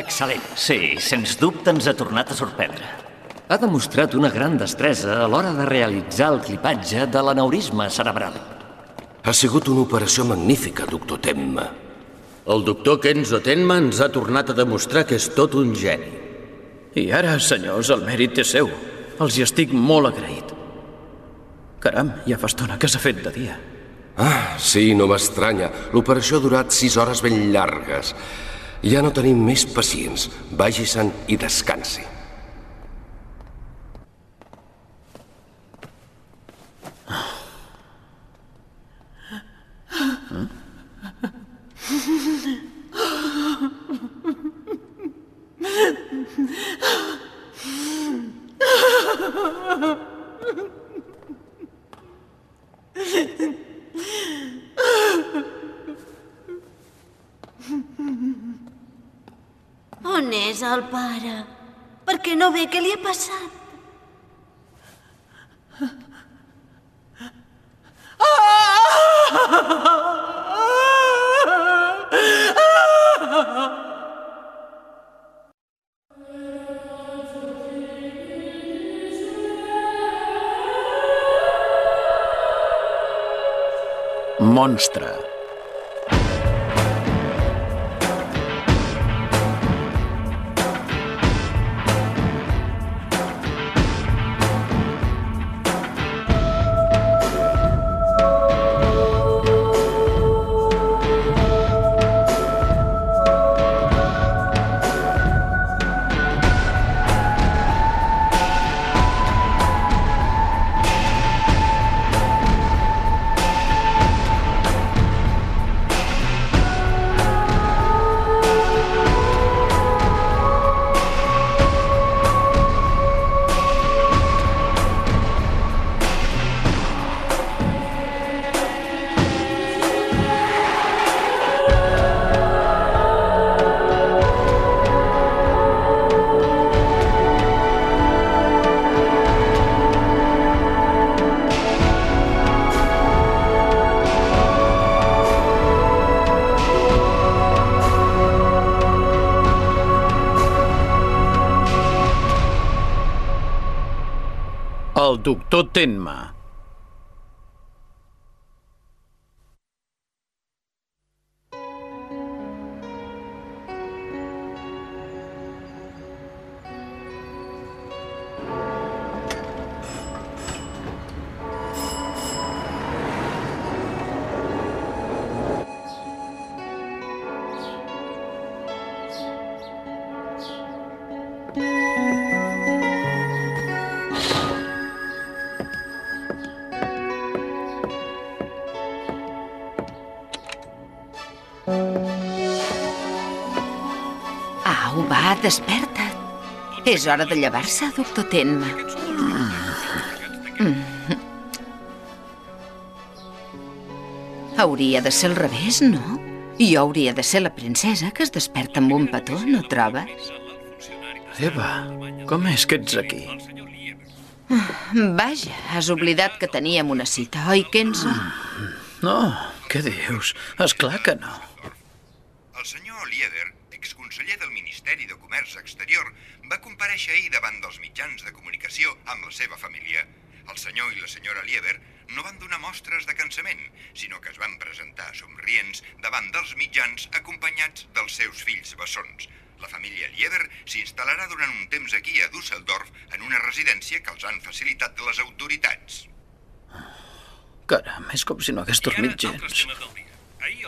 Excel·lent. Sí, sens dubte ens ha tornat a sorprendre. Ha demostrat una gran destresa a l'hora de realitzar el clipatge de l'aneurisma cerebral. Ha sigut una operació magnífica, doctor Temma. El doctor Kenzo Tenma ens ha tornat a demostrar que és tot un geni. I ara, senyors, el mèrit és seu. Els hi estic molt agraït. Caram, ja fa estona que s'ha fet de dia. Ah, sí, no m'estranya. L'operació ha durat sis hores ben llargues. Ja no tenim més pacients. Vagi-se'n i descansi. On és el pare? Per què no ve? Què li ha passat? Monstre. El doctor Tenma. Au, va, desperta't. És hora de llevar-se, doctor Tenma. Mm. Hauria de ser al revés, no? Jo hauria de ser la princesa que es desperta amb un petó, no trobes? Eva, com és que ets aquí? Vaja, has oblidat que teníem una cita, oi, Kenzo? No, què dius? És clar que no. El senyor Lieder, exconseller del Ministeri de Comerç Exterior, va compareixer ahir davant dels mitjans de comunicació amb la seva família. El senyor i la senyora Lieber no van donar mostres de cansament, sinó que es van presentar somrients davant dels mitjans acompanyats dels seus fills bessons. La família Lieber s'instal·larà durant un temps aquí a Düsseldorf en una residència que els han facilitat les autoritats. Caram, és com si no hagués dormit gens.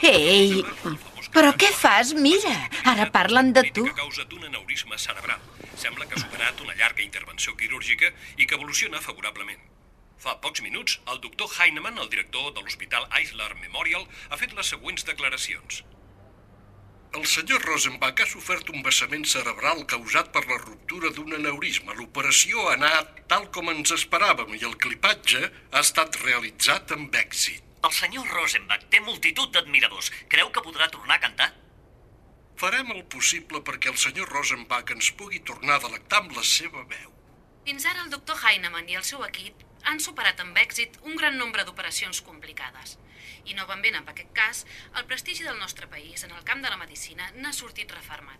Ei, però què fas? Mira, ara parlen de tu. a causa d'un aneurisma cerebral. Sembla que ha superat una llarga intervenció quirúrgica i que evoluciona favorablement. Fa pocs minuts, el doctor Heinemann, el director de l'Hospital Eisler Memorial, ha fet les següents declaracions. El senyor Rosenbach ha sofert un vessament cerebral causat per la ruptura d'un aneurisma. L'operació ha anat tal com ens esperàvem i el clipatge ha estat realitzat amb èxit. El senyor Rosenbach té multitud d'admiradors. Creu que podrà tornar a cantar? Farem el possible perquè el senyor Rosenbach ens pugui tornar a delectar amb la seva veu. Fins ara el doctor Heinemann i el seu equip han superat amb èxit un gran nombre d'operacions complicades. I novament, en aquest cas, el prestigi del nostre país en el camp de la medicina n'ha sortit reformat.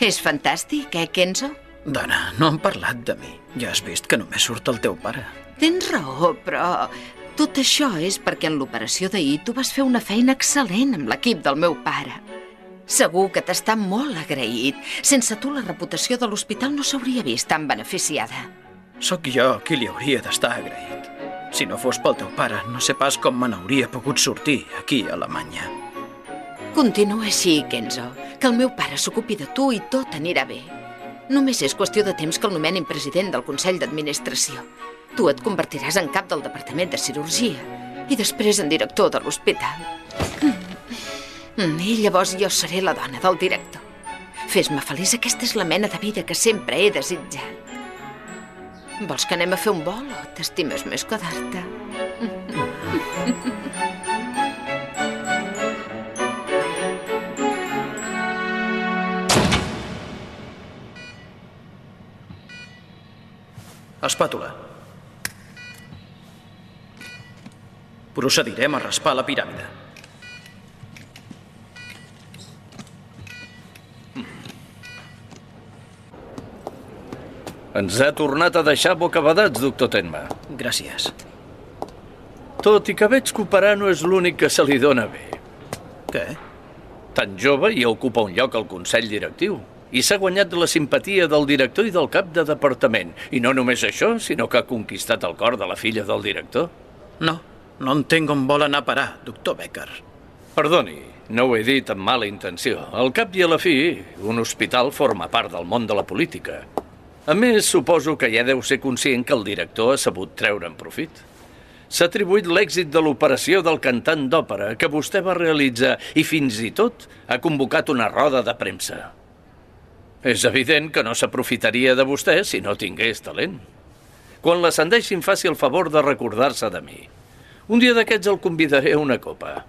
És fantàstic, eh, Kenzo? Dona, no han parlat de mi. Ja has vist que només surt el teu pare. Tens raó, però tot això és perquè en l'operació d'ahir tu vas fer una feina excel·lent amb l'equip del meu pare. Segur que t'està molt agraït. Sense tu la reputació de l'hospital no s'hauria vist tan beneficiada. Sóc jo qui li hauria d'estar agraït. Si no fos pel teu pare, no sé pas com me n'hauria pogut sortir aquí a Alemanya. Continua així, Kenzo, que el meu pare s'ocupi de tu i tot anirà bé. Només és qüestió de temps que el nomenin president del Consell d'Administració. Tu et convertiràs en cap del Departament de Cirurgia i després en director de l'hospital. Mm, I llavors jo seré la dona del director. Fes-me feliç, aquesta és la mena de vida que sempre he desitjat. Vols que anem a fer un vol o t'estimes més quedar-te? Espàtula. Procedirem a raspar la piràmide. Ens ha tornat a deixar bocabadats, doctor Tenma. Gràcies. Tot i que veig que operar no és l'únic que se li dona bé. Què? Tan jove i ocupa un lloc al Consell Directiu. I s'ha guanyat la simpatia del director i del cap de departament. I no només això, sinó que ha conquistat el cor de la filla del director. No, no entenc on vol anar a parar, doctor Becker. Perdoni, no ho he dit amb mala intenció. Al cap i a la fi, un hospital forma part del món de la política. A més, suposo que ja deu ser conscient que el director ha sabut treure'n profit. S'ha atribuït l'èxit de l'operació del cantant d'òpera que vostè va realitzar i fins i tot ha convocat una roda de premsa. És evident que no s'aprofitaria de vostè si no tingués talent. Quan l'ascendeixin, faci el favor de recordar-se de mi. Un dia d'aquests el convidaré a una copa.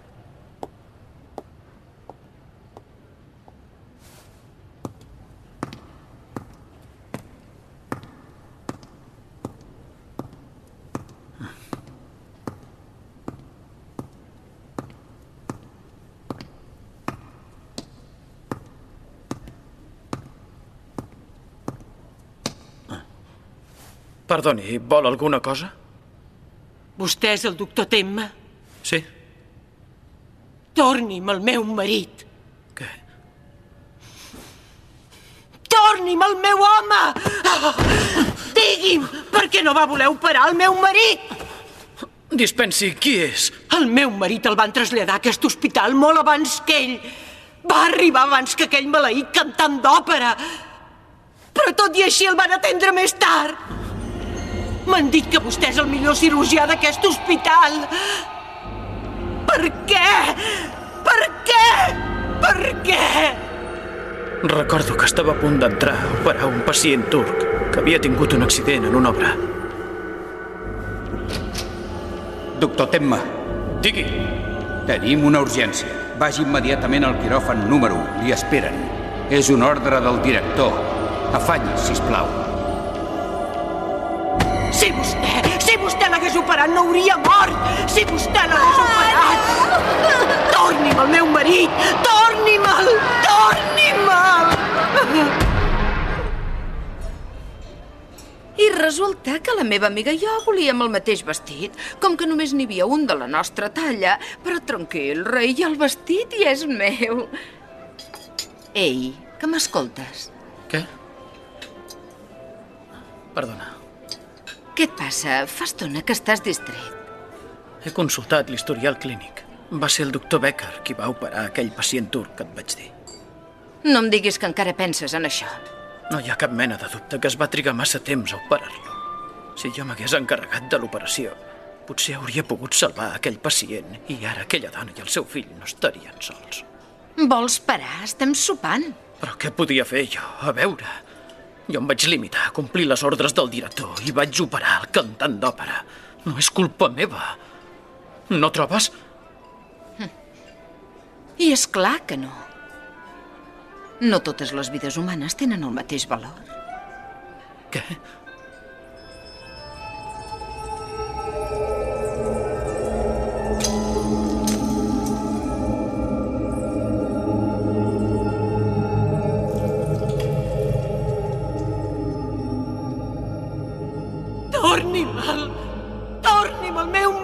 Perdoni, vol alguna cosa? Vostè és el doctor Temma? Sí. Torni'm el meu marit. Què? Torni'm el meu home! Oh, digui'm, per què no va voler operar el meu marit? Dispensi, qui és? El meu marit el van traslladar a aquest hospital molt abans que ell. Va arribar abans que aquell maleït cantant d'òpera. Però tot i així el van atendre més tard. M'han dit que vostè és el millor cirurgià d'aquest hospital. Per què? Per què? Per què? Recordo que estava a punt d'entrar a operar un pacient turc que havia tingut un accident en una obra. Doctor Temma. Digui. Tenim una urgència. Vagi immediatament al quiròfan número 1. Li esperen. És un ordre del director. Afanyi, sisplau. Si vostè, si vostè l'hagués operat no hauria mort! Si vostè l'hagués operat! Torni'm el meu marit! Torni'm-el! Torni'm-el! I resulta que la meva amiga i jo volíem el mateix vestit, com que només n'hi havia un de la nostra talla. Però tranquil, rei, el vestit i és meu. Ei, que m'escoltes? Què? Perdona. Què et passa? Fa estona que estàs distret. He consultat l'historial clínic. Va ser el doctor Becker qui va operar aquell pacient turc que et vaig dir. No em diguis que encara penses en això. No hi ha cap mena de dubte que es va trigar massa temps a operar-lo. Si jo m'hagués encarregat de l'operació, potser hauria pogut salvar aquell pacient i ara aquella dona i el seu fill no estarien sols. Vols parar? Estem sopant. Però què podia fer jo? A veure... Jo em vaig limitar a complir les ordres del director i vaig operar el cantant d'òpera. No és culpa meva. No trobes? I és clar que no. No totes les vides humanes tenen el mateix valor. Què? Torni'm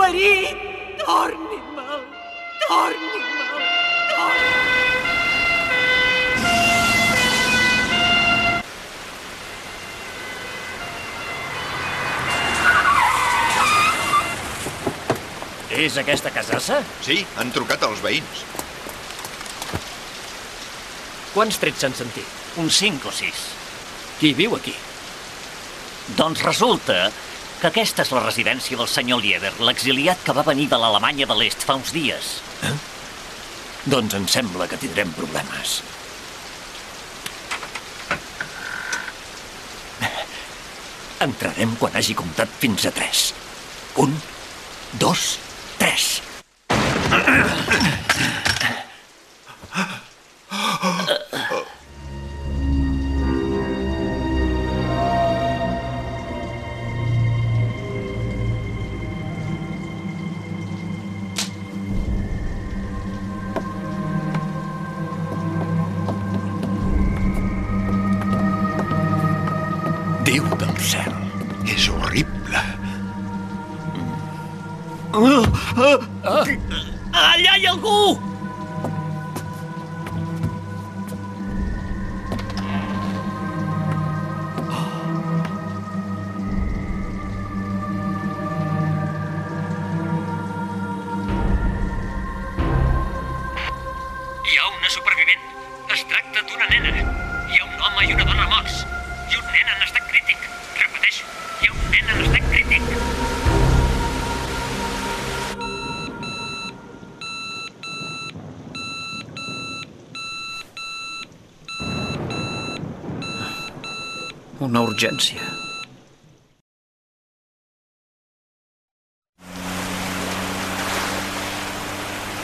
marit! Torni'm-el! Torni'm-el! Torni'm És aquesta casassa? Sí, han trucat els veïns. Quants trets s'han sentit? Uns 5 o 6. Qui viu aquí? Doncs resulta que aquesta és la residència del senyor Lieber, l'exiliat que va venir de l'Alemanya de l'Est fa uns dies. Eh? Doncs em sembla que tindrem problemes. Entrarem quan hagi comptat fins a tres. Un, dos, tres. Horrible. Ah! Allà hi urgència.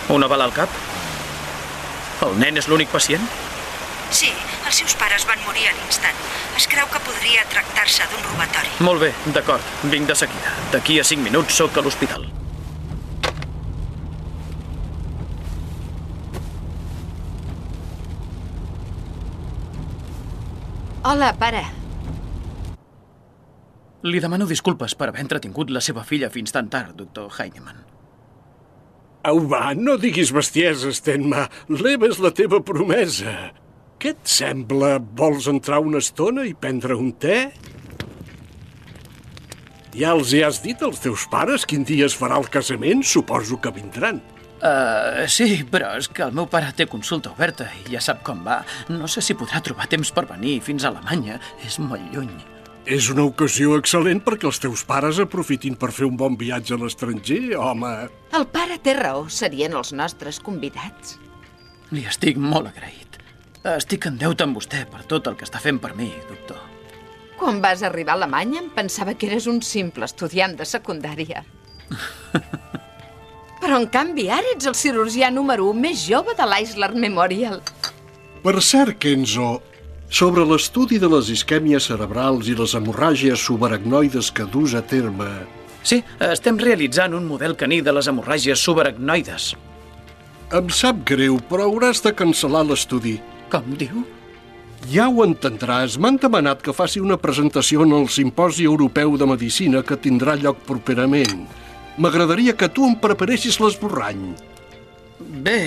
Una bala al cap? El nen és l'únic pacient? Sí, els seus pares van morir a l'instant. Es creu que podria tractar-se d'un robatori. Molt bé, d'acord. Vinc de seguida. D'aquí a 5 minuts sóc a l'hospital. Hola, pare. Li demano disculpes per haver entretingut la seva filla fins tan tard, doctor Heinemann. Au, va, no diguis bestieses, Tenma. L'Eva és la teva promesa. Què et sembla? Vols entrar una estona i prendre un te? Ja els hi has dit als teus pares quin dia es farà el casament? Suposo que vindran. Uh, sí, però és que el meu pare té consulta oberta i ja sap com va. No sé si podrà trobar temps per venir fins a Alemanya. És molt lluny. És una ocasió excel·lent perquè els teus pares aprofitin per fer un bon viatge a l'estranger, home. El pare té raó, serien els nostres convidats. Li estic molt agraït. Estic en deute amb vostè per tot el que està fent per mi, doctor. Quan vas arribar a Alemanya em pensava que eres un simple estudiant de secundària. Però, en canvi, ara ets el cirurgià número 1 més jove de l'Eisler Memorial. Per cert, Kenzo, sobre l'estudi de les isquèmies cerebrals i les hemorràgies subaracnoides que dus a terme... Sí, estem realitzant un model caní de les hemorràgies subaracnoides. Em sap greu, però hauràs de cancel·lar l'estudi. Com diu? Ja ho entendràs. M'han demanat que faci una presentació en el Simposi Europeu de Medicina que tindrà lloc properament. M'agradaria que tu em preparessis l'esborrany. Bé,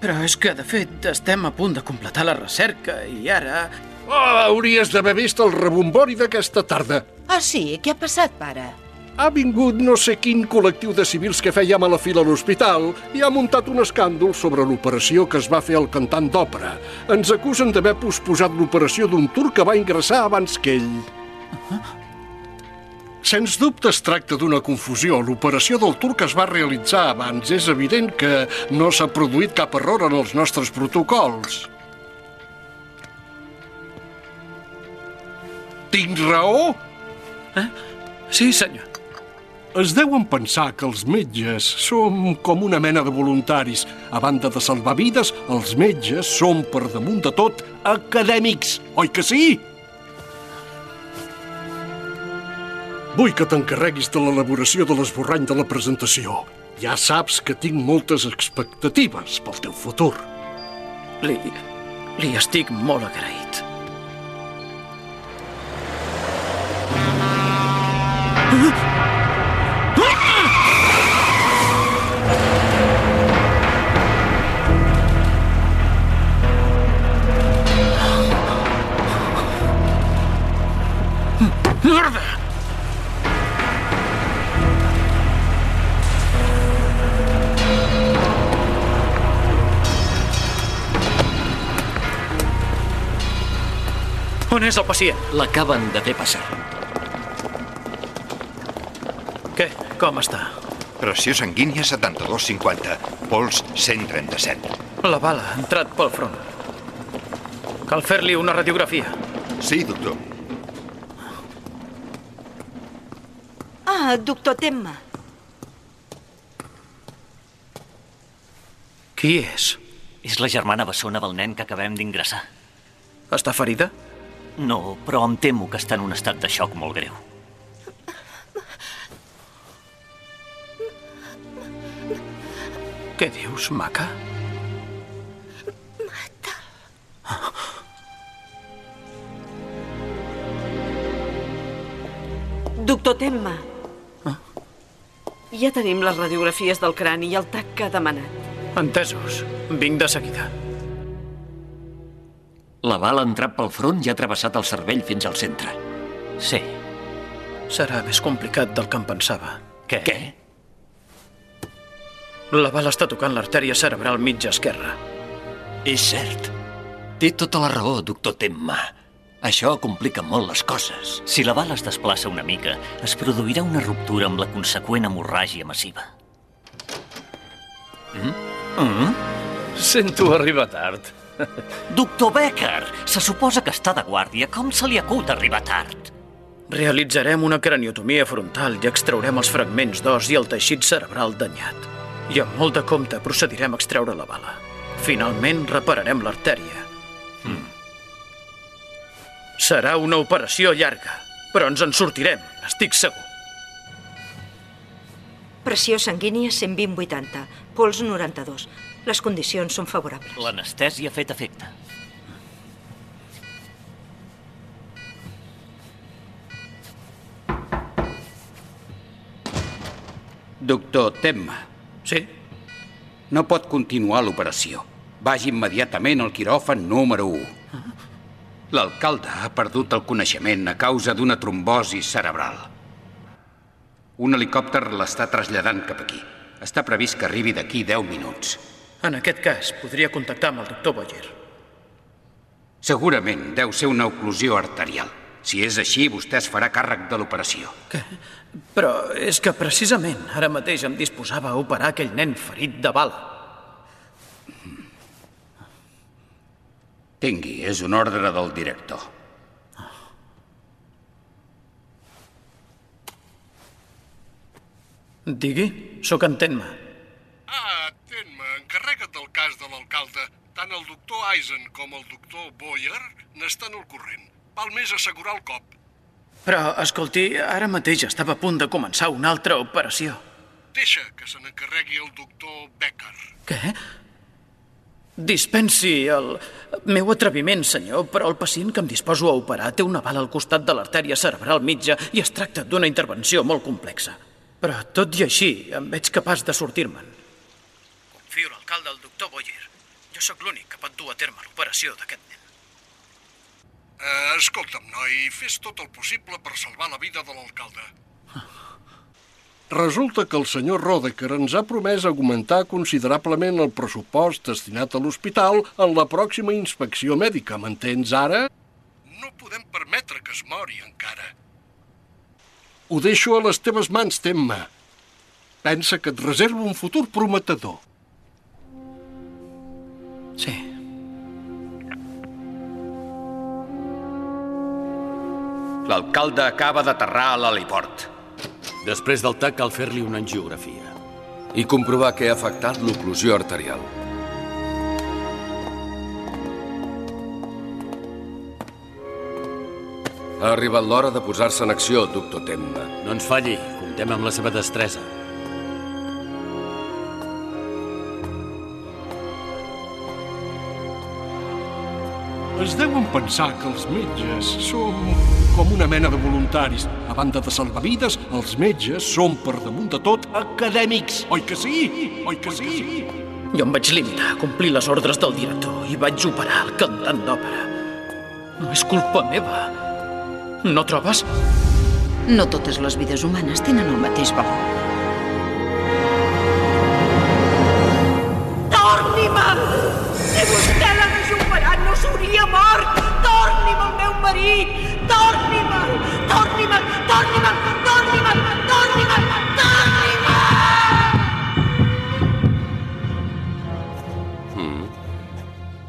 però és que, de fet, estem a punt de completar la recerca i ara... Oh, hauries d'haver vist el rebombori d'aquesta tarda. Ah, sí? Què ha passat, pare? Ha vingut no sé quin col·lectiu de civils que fèiem a la fila a l'hospital i ha muntat un escàndol sobre l'operació que es va fer al cantant d'òpera. Ens acusen d'haver posposat l'operació d'un turc que va ingressar abans que ell. Sens dubte es tracta d'una confusió. L'operació del turc es va realitzar abans. És evident que no s'ha produït cap error en els nostres protocols. Tinc raó? Eh? Sí, senyor. Es deuen pensar que els metges som com una mena de voluntaris. A banda de salvar vides, els metges són, per damunt de tot, acadèmics. Oi que sí? Vull que t'encarreguis de l'elaboració de l'esborrany de la presentació. Ja saps que tinc moltes expectatives pel teu futur. Li... li estic molt agraït. On és el pacient? L'acaben de fer passar. Què? Com està? Pressió sanguínia 72-50, pols 137. La bala ha entrat pel front. Cal fer-li una radiografia. Sí, doctor. Ah, doctor Temma. Qui és? És la germana bessona del nen que acabem d'ingressar. Està ferida? No, però em temo que està en un estat de xoc molt greu. Què dius, maca? Doctor Temma. Ja tenim les radiografies del crani i el tac que ha demanat. Entesos. Vinc de seguida. La bala ha entrat pel front i ha travessat el cervell fins al centre. Sí. Serà més complicat del que em pensava. Què? Què? La bala està tocant l'artèria cerebral mitja esquerra. És cert. Té tota la raó, doctor Temma. Això complica molt les coses. Si la bala es desplaça una mica, es produirà una ruptura amb la conseqüent hemorràgia massiva. Mm? Mm? Sento arribar tard. Doctor Becker, se suposa que està de guàrdia. Com se li acut arribar tard? Realitzarem una craniotomia frontal i extraurem els fragments d'os i el teixit cerebral danyat. I amb molt de compte procedirem a extreure la bala. Finalment repararem l'artèria. Mm. Serà una operació llarga, però ens en sortirem, estic segur. Pressió sanguínia 120-80, pols 92. Les condicions són favorables. L'anestèsia ha fet efecte. Doctor Temma. Sí? No pot continuar l'operació. Vagi immediatament al quiròfan número 1. L'alcalde ha perdut el coneixement a causa d'una trombosi cerebral. Un helicòpter l'està traslladant cap aquí. Està previst que arribi d'aquí 10 minuts. En aquest cas, podria contactar amb el doctor Boyer. Segurament deu ser una oclusió arterial. Si és així, vostè es farà càrrec de l'operació. Què? Però és que precisament ara mateix em disposava a operar aquell nen ferit de bala. Tingui, és un ordre del director. Digui, sóc en Tenma. Encarrega't del cas de l'alcalde. Tant el doctor Eisen com el doctor Boyer n'estan al corrent. Val més assegurar el cop. Però, escolti, ara mateix estava a punt de començar una altra operació. Deixa que se n'encarregui el doctor Becker. Què? Dispensi el meu atreviment, senyor, però el pacient que em disposo a operar té una bala al costat de l'artèria cerebral mitja i es tracta d'una intervenció molt complexa. Però, tot i així, em veig capaç de sortir-me'n. Confio l'alcalde, el doctor Boyer. Jo sóc l'únic que pot dur a terme l'operació d'aquest nen. Uh, escolta'm, noi, fes tot el possible per salvar la vida de l'alcalde. Resulta que el senyor Rodecker ens ha promès augmentar considerablement el pressupost destinat a l'hospital en la pròxima inspecció mèdica. M'entens ara? No podem permetre que es mori encara. Ho deixo a les teves mans, Temma. Pensa que et reservo un futur prometedor. Sí. L'alcalde acaba d'aterrar a l'heliport. Després del tac cal fer-li una angiografia. I comprovar què ha afectat l'oclusió arterial. Ha arribat l'hora de posar-se en acció, doctor Temma. No ens falli, comptem amb la seva destresa. Es deuen pensar que els metges som com una mena de voluntaris. A banda de salvar vides, els metges són, per damunt de tot, acadèmics. Oi que sí? Oi que sí? Jo em vaig limitar a complir les ordres del director i vaig operar el cantant d'òpera. No és culpa meva. No trobes? No totes les vides humanes tenen el mateix valor. Torni-me! Si vostè l'hagués operat no s'hauria mort! Torni'm el meu marit! Torni'm! Torni'm! Torni'm! Torni'm! Torni'm! Torni'm! Mm.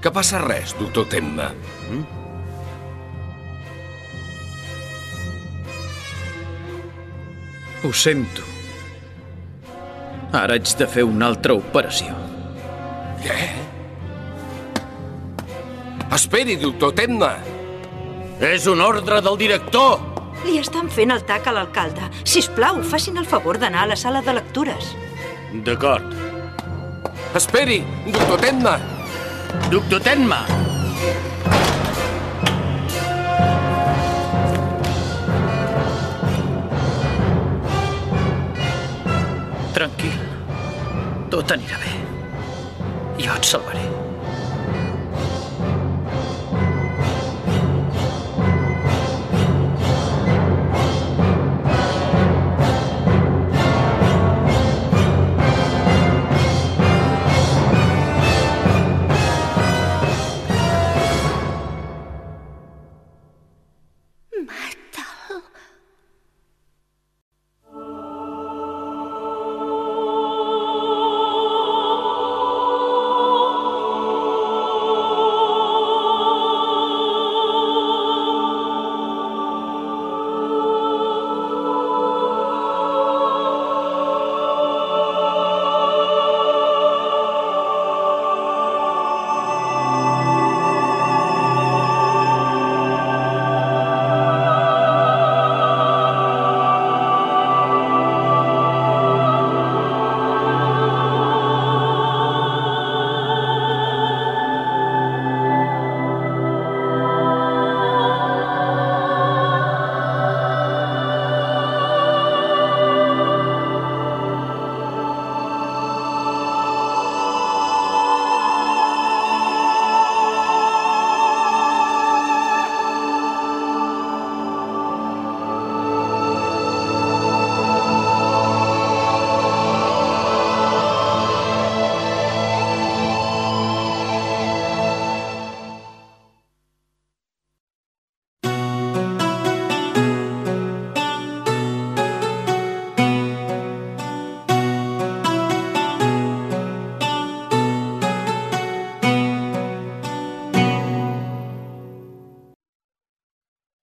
Que passa res, doctor Temma? Mm? Ho sento. Ara haig de fer una altra operació. Esperi, doctor Temma. És un ordre del director. Li estan fent el tac a l'alcalde. Si us plau, facin el favor d'anar a la sala de lectures. D'acord. Esperi, doctor Tenma. Doctor Tenma. Tranquil. Tot anirà bé. Jo et salvaré.